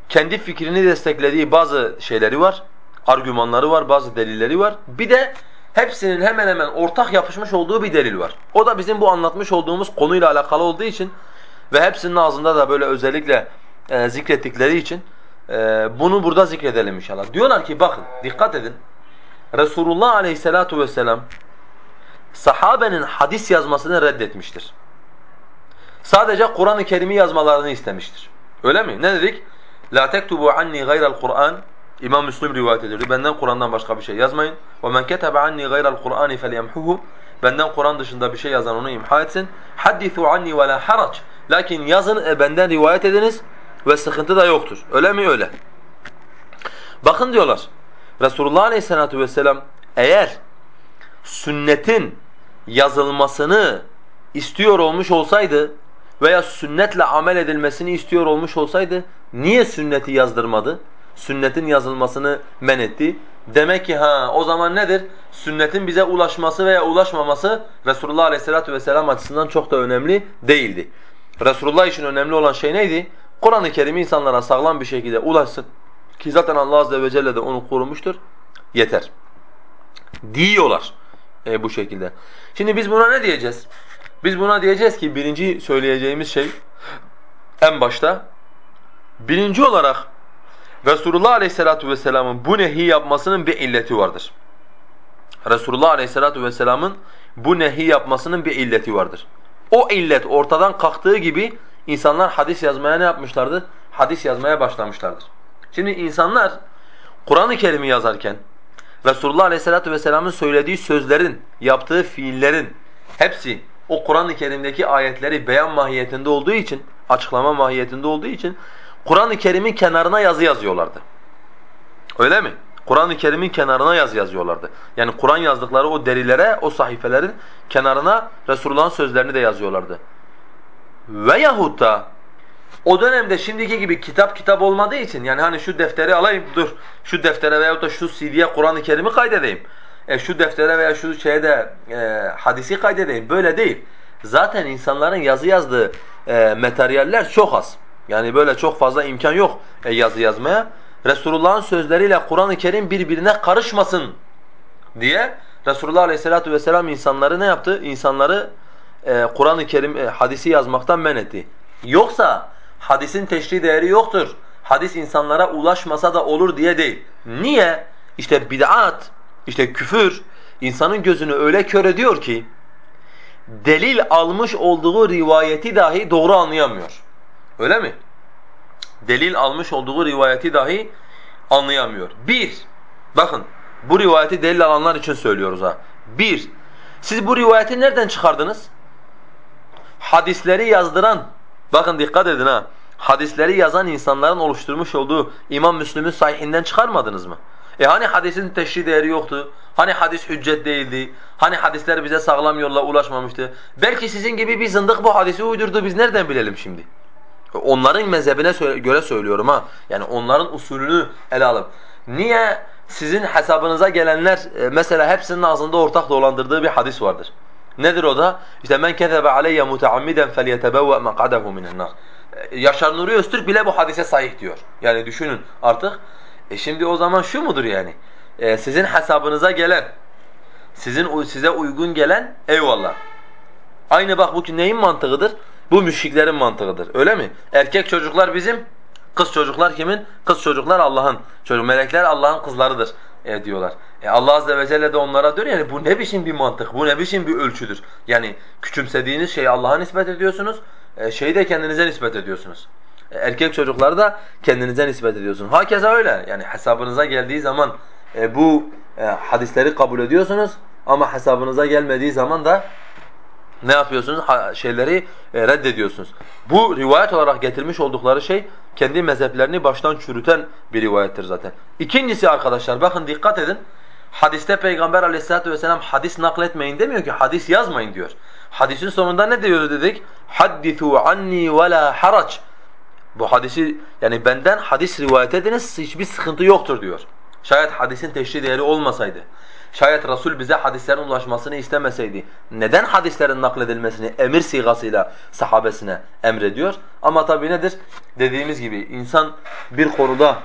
kendi fikrini desteklediği bazı şeyleri var. Argümanları var, bazı delilleri var. Bir de hepsinin hemen hemen ortak yapışmış olduğu bir delil var. O da bizim bu anlatmış olduğumuz konuyla alakalı olduğu için ve hepsinin ağzında da böyle özellikle e, zikrettikleri için e, bunu burada zikredelim inşallah. Diyorlar ki bakın dikkat edin. Resulullah aleyhissalatu vesselam sahabenin hadis yazmasını reddetmiştir. Sadece Kur'an-ı Kerim'i yazmalarını istemiştir. Öyle mi? Ne dedik? La tektubu anni gayral Kur'an İmam Müslim rivayet ediyor. Benden Kur'an'dan başka bir şey yazmayın. Ve men ketebe anni gayral Kur'ani felyemhuhu. Benden Kur'an dışında bir şey yazan onu imha etsin. Haddisu anni ve la. Lakin yazın e, benden rivayet ediniz ve sıkıntı da yoktur. Öyle mi? Öyle. Bakın diyorlar. Resulullah Aleyhisselatü Vesselam eğer sünnetin yazılmasını istiyor olmuş olsaydı veya sünnetle amel edilmesini istiyor olmuş olsaydı niye sünneti yazdırmadı? Sünnetin yazılmasını men etti. Demek ki ha o zaman nedir? Sünnetin bize ulaşması veya ulaşmaması Resulullah Aleyhisselatü Vesselam açısından çok da önemli değildi. Resulullah için önemli olan şey neydi? Kur'an-ı Kerim insanlara sağlam bir şekilde ulaşsın. Ki zaten Allah Azze ve Celle de onu korumuştur. Yeter. Diyorlar e, bu şekilde. Şimdi biz buna ne diyeceğiz? Biz buna diyeceğiz ki birinci söyleyeceğimiz şey en başta birinci olarak Resulullah Aleyhisselatü Vesselam'ın bu nehi yapmasının bir illeti vardır. Resulullah Aleyhisselatü Vesselam'ın bu nehi yapmasının bir illeti vardır. O illet ortadan kalktığı gibi insanlar hadis yazmaya ne yapmışlardı? Hadis yazmaya başlamışlardır. Şimdi insanlar Kur'an-ı Kerim'i yazarken Resulullah Aleyhisselatü Vesselam'ın söylediği sözlerin, yaptığı fiillerin hepsi o Kur'an-ı Kerim'deki ayetleri beyan mahiyetinde olduğu için, açıklama mahiyetinde olduğu için Kur'an-ı Kerim'in kenarına yazı yazıyorlardı. Öyle mi? Kur'an-ı Kerim'in kenarına yazı yazıyorlardı. Yani Kur'an yazdıkları o derilere, o sahifelerin kenarına Resulullah'ın sözlerini de yazıyorlardı. Veyahut da o dönemde şimdiki gibi kitap kitap olmadığı için yani hani şu defteri alayım dur şu deftere veyahut da şu CD'ye Kur'an-ı Kerim'i kaydedeyim. E şu deftere veya şu şeyde e, hadisi kaydedeyim. Böyle değil. Zaten insanların yazı yazdığı e, materyaller çok az. Yani böyle çok fazla imkan yok e, yazı yazmaya. Resulullah'ın sözleriyle Kur'an-ı Kerim birbirine karışmasın diye Resulullah Aleyhisselatü Vesselam insanları ne yaptı? İnsanları e, Kur'an-ı Kerim e, hadisi yazmaktan men etti. Yoksa hadisin teşri değeri yoktur. Hadis insanlara ulaşmasa da olur diye değil. Niye? İşte bid'at, işte küfür insanın gözünü öyle kör ediyor ki delil almış olduğu rivayeti dahi doğru anlayamıyor. Öyle mi? Delil almış olduğu rivayeti dahi anlayamıyor. Bir, bakın bu rivayeti delil alanlar için söylüyoruz ha. Bir, siz bu rivayeti nereden çıkardınız? Hadisleri yazdıran, bakın dikkat edin ha. hadisleri yazan insanların oluşturmuş olduğu İmam Müslim'in sahihinden çıkarmadınız mı? E hani hadisin teşri değeri yoktu? Hani hadis hüccet değildi? Hani hadisler bize sağlam yolla ulaşmamıştı? Belki sizin gibi bir zındık bu hadisi uydurdu biz nereden bilelim şimdi? Onların mezhebine göre söylüyorum ha. Yani onların usulünü ele alıp. Niye sizin hesabınıza gelenler e, mesela hepsinin ağzında ortak dolandırdığı bir hadis vardır. Nedir o da? İşte men kezebe aleyye muteammiden felyetebevve maq'adahu minen nar. E, Yaşar Nuri Öztürk bile bu hadise sahih diyor. Yani düşünün artık. E şimdi o zaman şu mudur yani? E sizin hesabınıza gelen, sizin size uygun gelen eyvallah. Aynı bak bu neyin mantığıdır? Bu müşriklerin mantığıdır. Öyle mi? Erkek çocuklar bizim, kız çocuklar kimin? Kız çocuklar Allah'ın. Çocuk melekler Allah'ın kızlarıdır e, diyorlar. E Allah azze ve celle de onlara diyor yani bu ne biçim bir mantık? Bu ne biçim bir ölçüdür? Yani küçümsediğiniz şeyi Allah'a nispet ediyorsunuz. E, şeyi de kendinize nispet ediyorsunuz. Erkek çocukları da kendinize nispet ediyorsunuz. Hakeza öyle. Yani hesabınıza geldiği zaman e, bu e, hadisleri kabul ediyorsunuz ama hesabınıza gelmediği zaman da ne yapıyorsunuz? Ha, şeyleri e, reddediyorsunuz. Bu rivayet olarak getirmiş oldukları şey kendi mezheplerini baştan çürüten bir rivayettir zaten. İkincisi arkadaşlar bakın dikkat edin. Hadiste Peygamber aleyhissalatu vesselam hadis nakletmeyin demiyor ki hadis yazmayın diyor. Hadisin sonunda ne diyor dedik? Haddisu anni ve la harac. Bu hadisi yani benden hadis rivayet ediniz hiçbir sıkıntı yoktur diyor. Şayet hadisin teşri değeri olmasaydı. Şayet Resul bize hadislerin ulaşmasını istemeseydi neden hadislerin nakledilmesini emir sigasıyla sahabesine emrediyor? Ama tabi nedir? Dediğimiz gibi insan bir konuda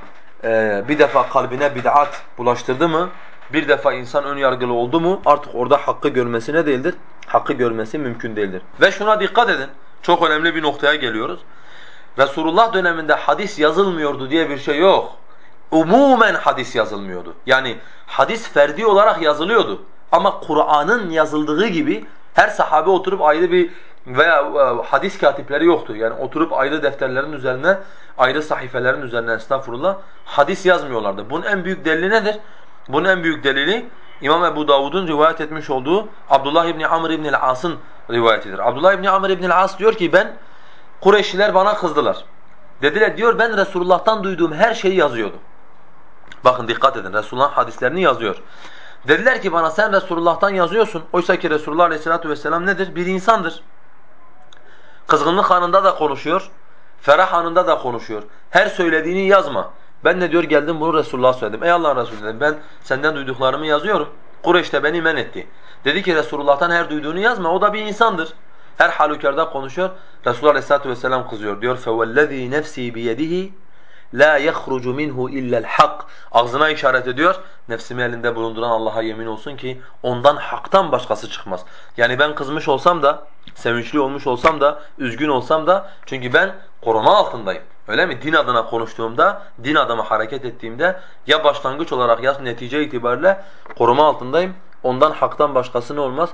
e, bir defa kalbine bid'at bulaştırdı mı, bir defa insan ön yargılı oldu mu artık orada hakkı görmesi ne değildir? Hakkı görmesi mümkün değildir. Ve şuna dikkat edin. Çok önemli bir noktaya geliyoruz. Resulullah döneminde hadis yazılmıyordu diye bir şey yok umumen hadis yazılmıyordu. Yani hadis ferdi olarak yazılıyordu. Ama Kur'an'ın yazıldığı gibi her sahabe oturup ayrı bir veya e, hadis katipleri yoktu. Yani oturup ayrı defterlerin üzerine, ayrı sahifelerin üzerine estağfurullah hadis yazmıyorlardı. Bunun en büyük delili nedir? Bunun en büyük delili İmam Ebu Davud'un rivayet etmiş olduğu Abdullah İbni Amr İbni As'ın rivayetidir. Abdullah İbni Amr İbni As diyor ki ben Kureyşliler bana kızdılar. Dediler diyor ben Resulullah'tan duyduğum her şeyi yazıyordum. Bakın dikkat edin Resulullah'ın hadislerini yazıyor. Dediler ki bana sen Resulullah'tan yazıyorsun. Oysa ki Resulullah Aleyhisselatü vesselam nedir? Bir insandır. Kızgınlık anında da konuşuyor. Ferah anında da konuşuyor. Her söylediğini yazma. Ben de diyor geldim bunu Resulullah'a söyledim. Ey Allah'ın Resulü dedim ben senden duyduklarımı yazıyorum. Kureyş de beni men etti. Dedi ki Resulullah'tan her duyduğunu yazma. O da bir insandır. Her halükarda konuşuyor. Resulullah Aleyhisselatü vesselam kızıyor. Diyor فَوَالَّذ۪ي نَفْسِي بِيَدِهِ la yahrucu minhu illa'l hak. Ağzına işaret ediyor. Nefsimi elinde bulunduran Allah'a yemin olsun ki ondan haktan başkası çıkmaz. Yani ben kızmış olsam da, sevinçli olmuş olsam da, üzgün olsam da çünkü ben koruma altındayım. Öyle mi? Din adına konuştuğumda, din adına hareket ettiğimde ya başlangıç olarak ya netice itibariyle koruma altındayım. Ondan haktan başkası ne olmaz?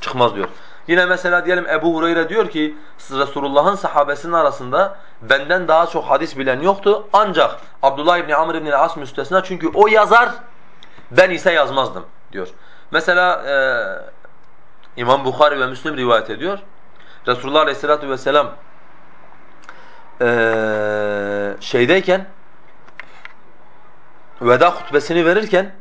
Çıkmaz diyor. Yine mesela diyelim Ebu Hureyre diyor ki Resulullah'ın sahabesinin arasında benden daha çok hadis bilen yoktu. Ancak Abdullah İbni Amr İbni As müstesna çünkü o yazar ben ise yazmazdım diyor. Mesela e, İmam Bukhari ve Müslim rivayet ediyor. Resulullah Aleyhisselatü Vesselam e, şeydeyken veda hutbesini verirken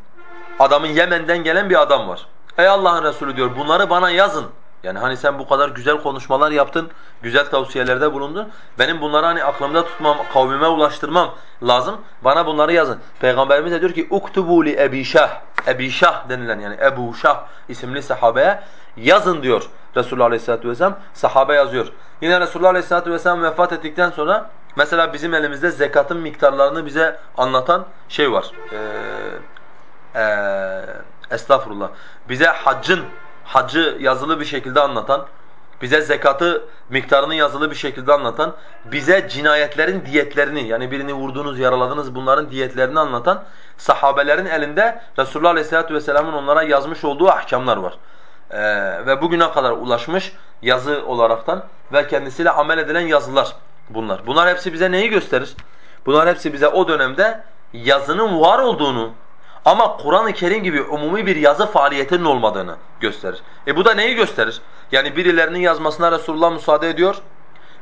adamın Yemen'den gelen bir adam var. Ey Allah'ın Resulü diyor bunları bana yazın. Yani hani sen bu kadar güzel konuşmalar yaptın, güzel tavsiyelerde bulundun. Benim bunları hani aklımda tutmam, kavmime ulaştırmam lazım. Bana bunları yazın. Peygamberimiz de diyor ki uktubu li Ebi Şah. Ebi Şah denilen yani Ebu Şah isimli sahabeye yazın diyor Resulullah Aleyhisselatü Vesselam. Sahabe yazıyor. Yine Resulullah Aleyhisselatü Vesselam vefat ettikten sonra mesela bizim elimizde zekatın miktarlarını bize anlatan şey var. Ee, ee, estağfurullah. Bize haccın hacı yazılı bir şekilde anlatan, bize zekatı miktarını yazılı bir şekilde anlatan, bize cinayetlerin diyetlerini yani birini vurdunuz, yaraladınız bunların diyetlerini anlatan sahabelerin elinde Resulullah Aleyhisselatü Vesselam'ın onlara yazmış olduğu ahkamlar var. Ee, ve bugüne kadar ulaşmış yazı olaraktan ve kendisiyle amel edilen yazılar bunlar. Bunlar hepsi bize neyi gösterir? Bunlar hepsi bize o dönemde yazının var olduğunu, ama Kur'an-ı Kerim gibi umumi bir yazı faaliyetinin olmadığını gösterir. E bu da neyi gösterir? Yani birilerinin yazmasına Resulullah müsaade ediyor.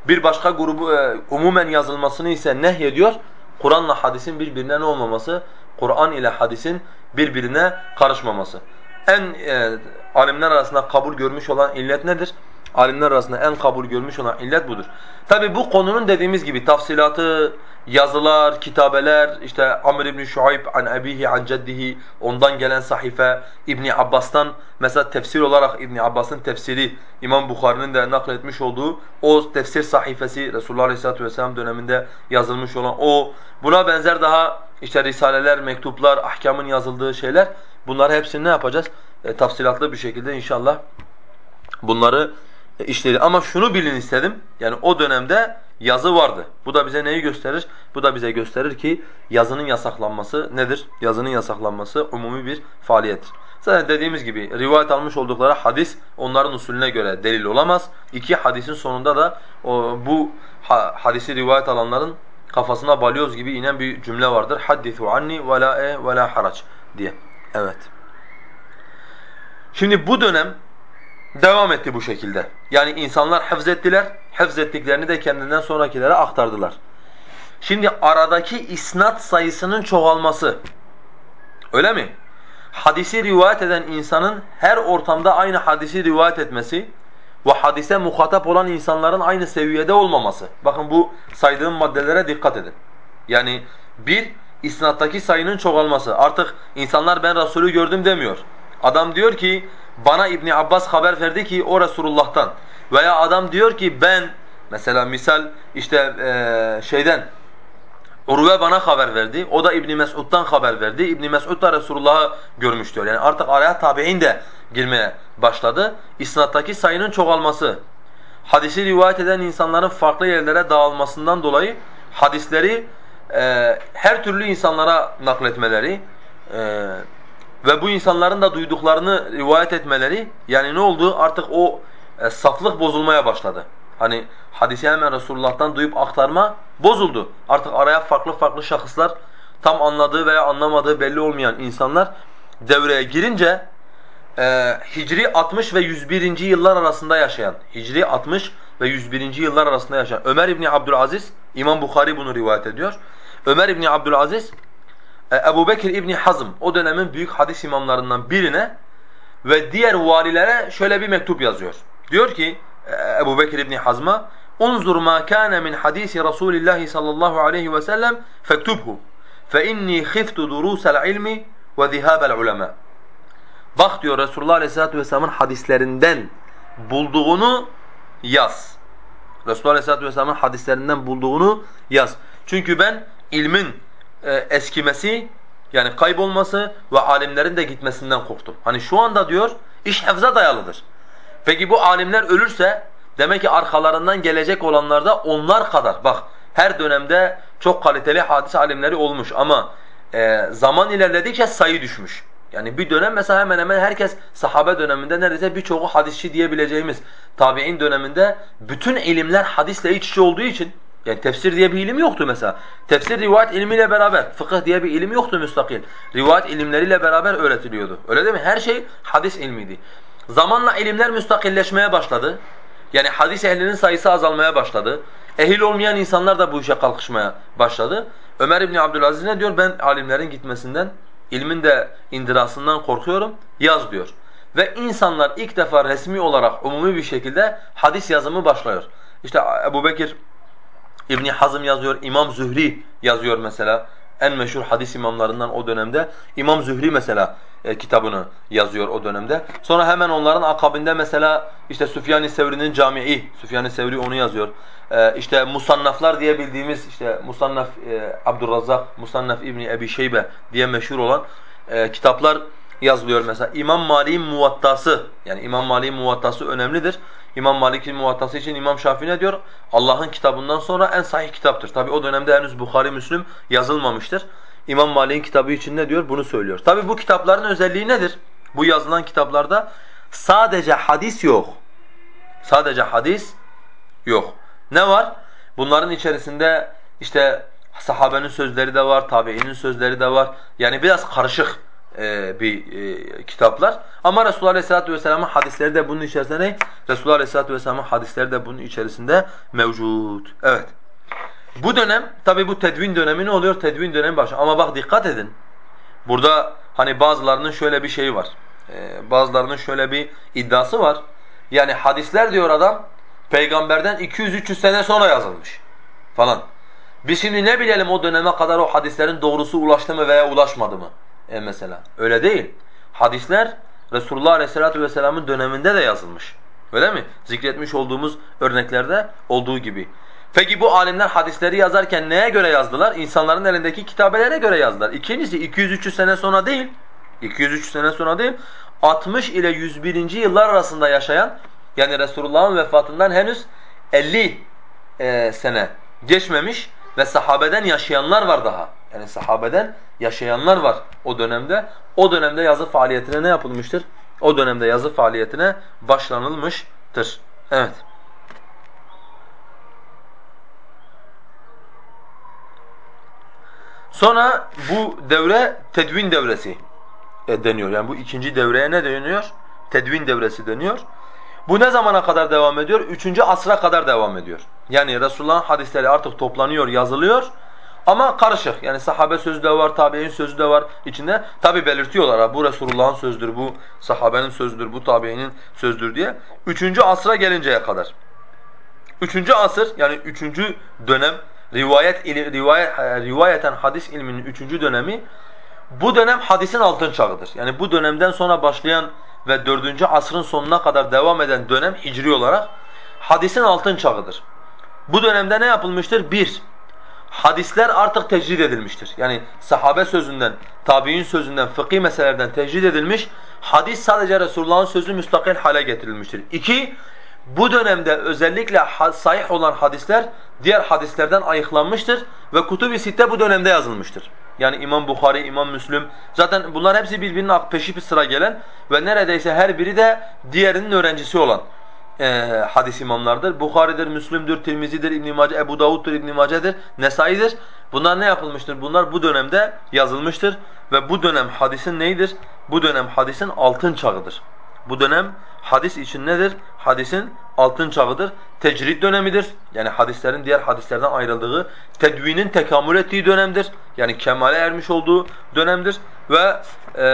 Bir başka grubu e, umumen yazılmasını ise nehyediyor. Kur'an'la hadisin birbirine ne olmaması? Kur'an ile hadisin birbirine karışmaması. En e, alimler arasında kabul görmüş olan illet nedir? Alimler arasında en kabul görmüş olan illet budur. Tabi bu konunun dediğimiz gibi tafsilatı, yazılar, kitabeler, işte Amr ibn Şuayb an abihi an ceddihi, ondan gelen sahife, İbn Abbas'tan mesela tefsir olarak İbn Abbas'ın tefsiri İmam Bukhari'nin de nakletmiş olduğu o tefsir sahifesi Resulullah Aleyhisselatü Vesselam döneminde yazılmış olan o buna benzer daha işte risaleler, mektuplar, ahkamın yazıldığı şeyler bunları hepsini ne yapacağız? E, tafsilatlı bir şekilde inşallah bunları işledi. Ama şunu bilin istedim. Yani o dönemde yazı vardı. Bu da bize neyi gösterir? Bu da bize gösterir ki yazının yasaklanması nedir? Yazının yasaklanması umumi bir faaliyettir. Zaten dediğimiz gibi rivayet almış oldukları hadis onların usulüne göre delil olamaz. İki hadisin sonunda da o, bu hadisi rivayet alanların kafasına balyoz gibi inen bir cümle vardır. Haddisu anni ve la e ve la harac diye. Evet. Şimdi bu dönem devam etti bu şekilde. Yani insanlar hafzettiler, hafzettiklerini de kendinden sonrakilere aktardılar. Şimdi aradaki isnat sayısının çoğalması, öyle mi? Hadisi rivayet eden insanın her ortamda aynı hadisi rivayet etmesi ve hadise muhatap olan insanların aynı seviyede olmaması. Bakın bu saydığım maddelere dikkat edin. Yani bir, isnattaki sayının çoğalması. Artık insanlar ben Resulü gördüm demiyor. Adam diyor ki bana İbn Abbas haber verdi ki o Resulullah'tan. Veya adam diyor ki ben mesela misal işte e, şeyden Urve bana haber verdi. O da İbn Mes'ud'dan haber verdi. İbn Mes'ud da Resulullah'ı görmüş diyor. Yani artık araya tabi'in de girmeye başladı. İsnattaki sayının çoğalması, hadisi rivayet eden insanların farklı yerlere dağılmasından dolayı hadisleri e, her türlü insanlara nakletmeleri e, ve bu insanların da duyduklarını rivayet etmeleri yani ne oldu? Artık o e, saflık bozulmaya başladı. Hani hadisi hemen Resulullah'tan duyup aktarma bozuldu. Artık araya farklı farklı şahıslar tam anladığı veya anlamadığı belli olmayan insanlar devreye girince e, Hicri 60 ve 101. yıllar arasında yaşayan, Hicri 60 ve 101. yıllar arasında yaşayan Ömer İbni Abdülaziz, İmam Bukhari bunu rivayet ediyor. Ömer İbni Abdülaziz Ebu Bekir İbni Hazm o dönemin büyük hadis imamlarından birine ve diğer valilere şöyle bir mektup yazıyor. Diyor ki e, Ebu Bekir İbni Hazm'a ma kana min hadisi Rasulillah sallallahu aleyhi ve sellem fektubhu fe inni khiftu durusal ilmi ve zihabel ulema. Bak diyor Resulullah aleyhissalatu vesselam'ın hadislerinden bulduğunu yaz. Resulullah aleyhissalatu vesselam'ın hadislerinden bulduğunu yaz. Çünkü ben ilmin e, eskimesi yani kaybolması ve alimlerin de gitmesinden korktum. Hani şu anda diyor iş hafıza dayalıdır. Peki bu alimler ölürse demek ki arkalarından gelecek olanlar da onlar kadar. Bak her dönemde çok kaliteli hadis alimleri olmuş ama e, zaman ilerledikçe sayı düşmüş. Yani bir dönem mesela hemen hemen herkes sahabe döneminde neredeyse birçoğu hadisçi diyebileceğimiz tabi'in döneminde bütün ilimler hadisle iç içe olduğu için yani tefsir diye bir ilim yoktu mesela. Tefsir rivayet ilmiyle beraber, fıkıh diye bir ilim yoktu müstakil. Rivayet ilimleriyle beraber öğretiliyordu. Öyle değil mi? Her şey hadis ilmiydi. Zamanla ilimler müstakilleşmeye başladı. Yani hadis ehlinin sayısı azalmaya başladı. Ehil olmayan insanlar da bu işe kalkışmaya başladı. Ömer İbni Abdülaziz ne diyor? Ben alimlerin gitmesinden, ilmin de indirasından korkuyorum. Yaz diyor. Ve insanlar ilk defa resmi olarak umumi bir şekilde hadis yazımı başlıyor. İşte Ebu Bekir İbn Hazm yazıyor, İmam Zühri yazıyor mesela. En meşhur hadis imamlarından o dönemde. İmam Zühri mesela e, kitabını yazıyor o dönemde. Sonra hemen onların akabinde mesela işte Süfyan-ı Sevri'nin Camii, Süfyan-ı Sevri onu yazıyor. E, işte Musannaflar diye bildiğimiz işte Musannaf e, Abdurrazzak, Musannaf İbni Ebi Şeybe diye meşhur olan e, kitaplar yazılıyor mesela. İmam Malik'in muvattası yani İmam Malik'in muvattası önemlidir. İmam Malik'in muvattası için İmam Şafii ne diyor? Allah'ın kitabından sonra en sahih kitaptır. Tabi o dönemde henüz Bukhari, Müslüm yazılmamıştır. İmam Malik'in kitabı için ne diyor? Bunu söylüyor. Tabi bu kitapların özelliği nedir? Bu yazılan kitaplarda sadece hadis yok. Sadece hadis yok. Ne var? Bunların içerisinde işte sahabenin sözleri de var, tabiinin sözleri de var. Yani biraz karışık e, bir e, kitaplar. Ama Resulullah Aleyhisselatü Vesselam'ın hadisleri de bunun içerisinde ne? Resulullah Aleyhisselatü Vesselam'ın hadisleri de bunun içerisinde mevcut. Evet. Bu dönem, tabi bu tedvin dönemi ne oluyor? Tedvin dönemi başlıyor. Ama bak dikkat edin. Burada hani bazılarının şöyle bir şeyi var. Ee, bazılarının şöyle bir iddiası var. Yani hadisler diyor adam, peygamberden 200-300 sene sonra yazılmış falan. Biz şimdi ne bilelim o döneme kadar o hadislerin doğrusu ulaştı mı veya ulaşmadı mı? E mesela. Öyle değil. Hadisler Resulullah Aleyhisselatü Vesselam'ın döneminde de yazılmış. Öyle mi? Zikretmiş olduğumuz örneklerde olduğu gibi. Peki bu alimler hadisleri yazarken neye göre yazdılar? İnsanların elindeki kitabelere göre yazdılar. İkincisi 200-300 sene sonra değil. 200-300 sene sonra değil. 60 ile 101. yıllar arasında yaşayan yani Resulullah'ın vefatından henüz 50 e, sene geçmemiş ve sahabeden yaşayanlar var daha. Yani sahabeden yaşayanlar var o dönemde. O dönemde yazı faaliyetine ne yapılmıştır? O dönemde yazı faaliyetine başlanılmıştır. Evet. Sonra bu devre tedvin devresi e, deniyor. Yani bu ikinci devreye ne deniyor? Tedvin devresi deniyor. Bu ne zamana kadar devam ediyor? Üçüncü asra kadar devam ediyor. Yani Resulullah'ın hadisleri artık toplanıyor, yazılıyor ama karışık. Yani sahabe sözü de var, tabi'in sözü de var içinde. Tabi belirtiyorlar bu Resulullah'ın sözdür, bu sahabenin sözdür, bu tabi'inin sözdür diye. Üçüncü asra gelinceye kadar. Üçüncü asır yani üçüncü dönem rivayet rivayet rivayeten hadis ilminin üçüncü dönemi bu dönem hadisin altın çağıdır. Yani bu dönemden sonra başlayan ve dördüncü asrın sonuna kadar devam eden dönem hicri olarak hadisin altın çağıdır. Bu dönemde ne yapılmıştır? Bir, hadisler artık tecrid edilmiştir. Yani sahabe sözünden, tabi'in sözünden, fıkhi meselelerden tecrid edilmiş. Hadis sadece Resulullah'ın sözü müstakil hale getirilmiştir. İki, bu dönemde özellikle sahih olan hadisler diğer hadislerden ayıklanmıştır ve Kutub-i Sitte bu dönemde yazılmıştır. Yani İmam Bukhari, İmam Müslim zaten bunlar hepsi birbirine peşi bir sıra gelen ve neredeyse her biri de diğerinin öğrencisi olan e, hadis imamlardır. Bukhari'dir, Müslim'dir, Tirmizi'dir, İbn Mace, Ebu Davud'dur, İbn Mace'dir, Nesai'dir. Bunlar ne yapılmıştır? Bunlar bu dönemde yazılmıştır ve bu dönem hadisin neyidir? Bu dönem hadisin altın çağıdır. Bu dönem hadis için nedir? Hadisin altın çağıdır. Tecrid dönemidir. Yani hadislerin diğer hadislerden ayrıldığı, tedvinin tekamül ettiği dönemdir. Yani kemale ermiş olduğu dönemdir. Ve e,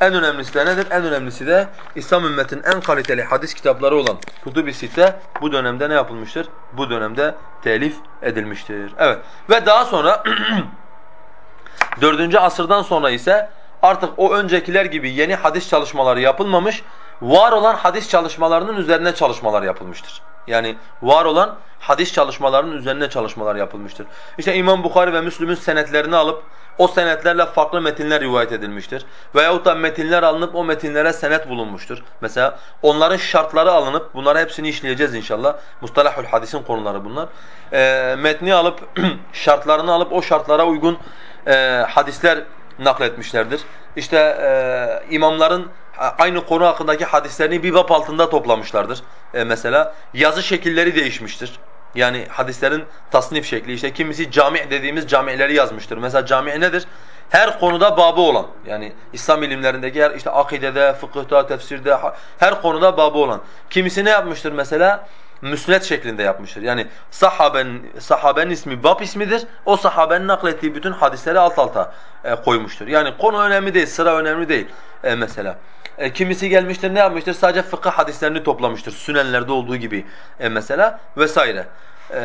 en önemlisi de nedir? En önemlisi de İslam ümmetinin en kaliteli hadis kitapları olan Kutub-i Sitte bu dönemde ne yapılmıştır? Bu dönemde telif edilmiştir. Evet. Ve daha sonra 4. asırdan sonra ise artık o öncekiler gibi yeni hadis çalışmaları yapılmamış, var olan hadis çalışmalarının üzerine çalışmalar yapılmıştır. Yani var olan hadis çalışmalarının üzerine çalışmalar yapılmıştır. İşte İmam Bukhari ve Müslim'in senetlerini alıp o senetlerle farklı metinler rivayet edilmiştir. Veyahut da metinler alınıp o metinlere senet bulunmuştur. Mesela onların şartları alınıp, bunları hepsini işleyeceğiz inşallah. Mustalahul hadisin konuları bunlar. E, metni alıp, şartlarını alıp o şartlara uygun e, hadisler nakletmişlerdir. İşte e, imamların aynı konu hakkındaki hadislerini bir bab altında toplamışlardır. E, mesela yazı şekilleri değişmiştir. Yani hadislerin tasnif şekli işte kimisi cami dediğimiz camileri yazmıştır. Mesela cami nedir? Her konuda babı olan yani İslam ilimlerindeki her işte akidede, fıkıhta, tefsirde her konuda babı olan. Kimisi ne yapmıştır mesela? Müsnet şeklinde yapmıştır. Yani sahaben sahabenin ismi bab ismidir. O sahabenin naklettiği bütün hadisleri alt alta e, koymuştur. Yani konu önemli değil, sıra önemli değil e, mesela. E, kimisi gelmiştir ne yapmıştır? Sadece fıkıh hadislerini toplamıştır. Sünenlerde olduğu gibi e, mesela vesaire. E,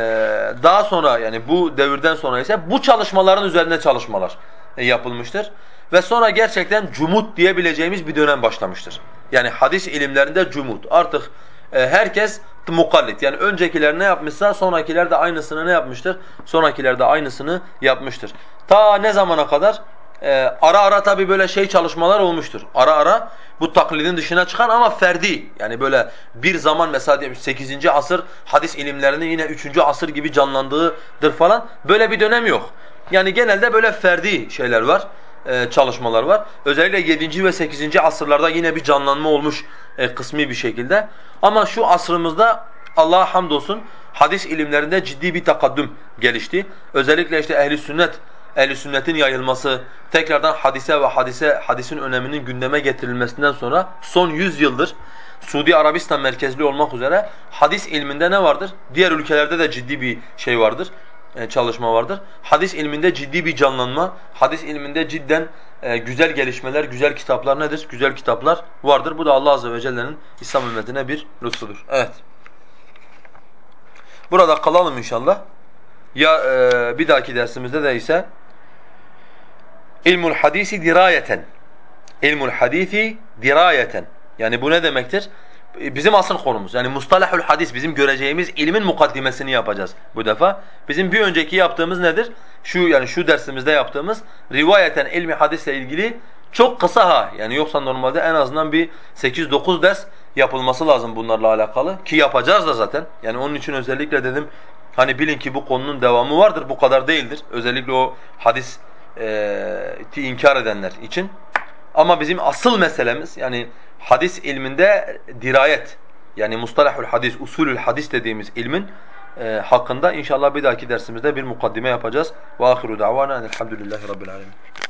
daha sonra yani bu devirden sonra ise bu çalışmaların üzerine çalışmalar e, yapılmıştır. Ve sonra gerçekten cumut diyebileceğimiz bir dönem başlamıştır. Yani hadis ilimlerinde cumut. Artık e, herkes mukallit. Yani öncekiler ne yapmışsa sonrakiler de aynısını ne yapmıştır? Sonrakiler de aynısını yapmıştır. Ta ne zamana kadar? Ee, ara ara tabi böyle şey çalışmalar olmuştur. Ara ara bu taklidin dışına çıkan ama ferdi. Yani böyle bir zaman mesela diyelim 8. asır hadis ilimlerinin yine 3. asır gibi canlandığıdır falan. Böyle bir dönem yok. Yani genelde böyle ferdi şeyler var, e, çalışmalar var. Özellikle 7. ve 8. asırlarda yine bir canlanma olmuş e, kısmi bir şekilde. Ama şu asrımızda Allah'a hamdolsun hadis ilimlerinde ciddi bir takaddüm gelişti. Özellikle işte ehli sünnet ehl sünnetin yayılması, tekrardan hadise ve hadise hadisin öneminin gündeme getirilmesinden sonra son 100 yıldır Suudi Arabistan merkezli olmak üzere hadis ilminde ne vardır? Diğer ülkelerde de ciddi bir şey vardır, e, çalışma vardır. Hadis ilminde ciddi bir canlanma, hadis ilminde cidden e, güzel gelişmeler, güzel kitaplar nedir? Güzel kitaplar vardır. Bu da Allah azze ve celle'nin İslam ümmetine bir lütfudur. Evet. Burada kalalım inşallah. Ya e, bir dahaki dersimizde de ise ilmul hadisi dirayeten. İlmul hadisi dirayeten. Yani bu ne demektir? Bizim asıl konumuz. Yani mustalahul hadis bizim göreceğimiz ilmin mukaddimesini yapacağız bu defa. Bizim bir önceki yaptığımız nedir? Şu yani şu dersimizde yaptığımız rivayeten ilmi hadisle ilgili çok kısa ha. Yani yoksa normalde en azından bir 8-9 ders yapılması lazım bunlarla alakalı ki yapacağız da zaten. Yani onun için özellikle dedim hani bilin ki bu konunun devamı vardır bu kadar değildir. Özellikle o hadis e, inkar edenler için. Ama bizim asıl meselemiz yani hadis ilminde dirayet yani mustalahul hadis, usulül hadis dediğimiz ilmin e, hakkında inşallah bir dahaki dersimizde bir mukaddime yapacağız. Ve ahiru davana elhamdülillahi rabbil alemin.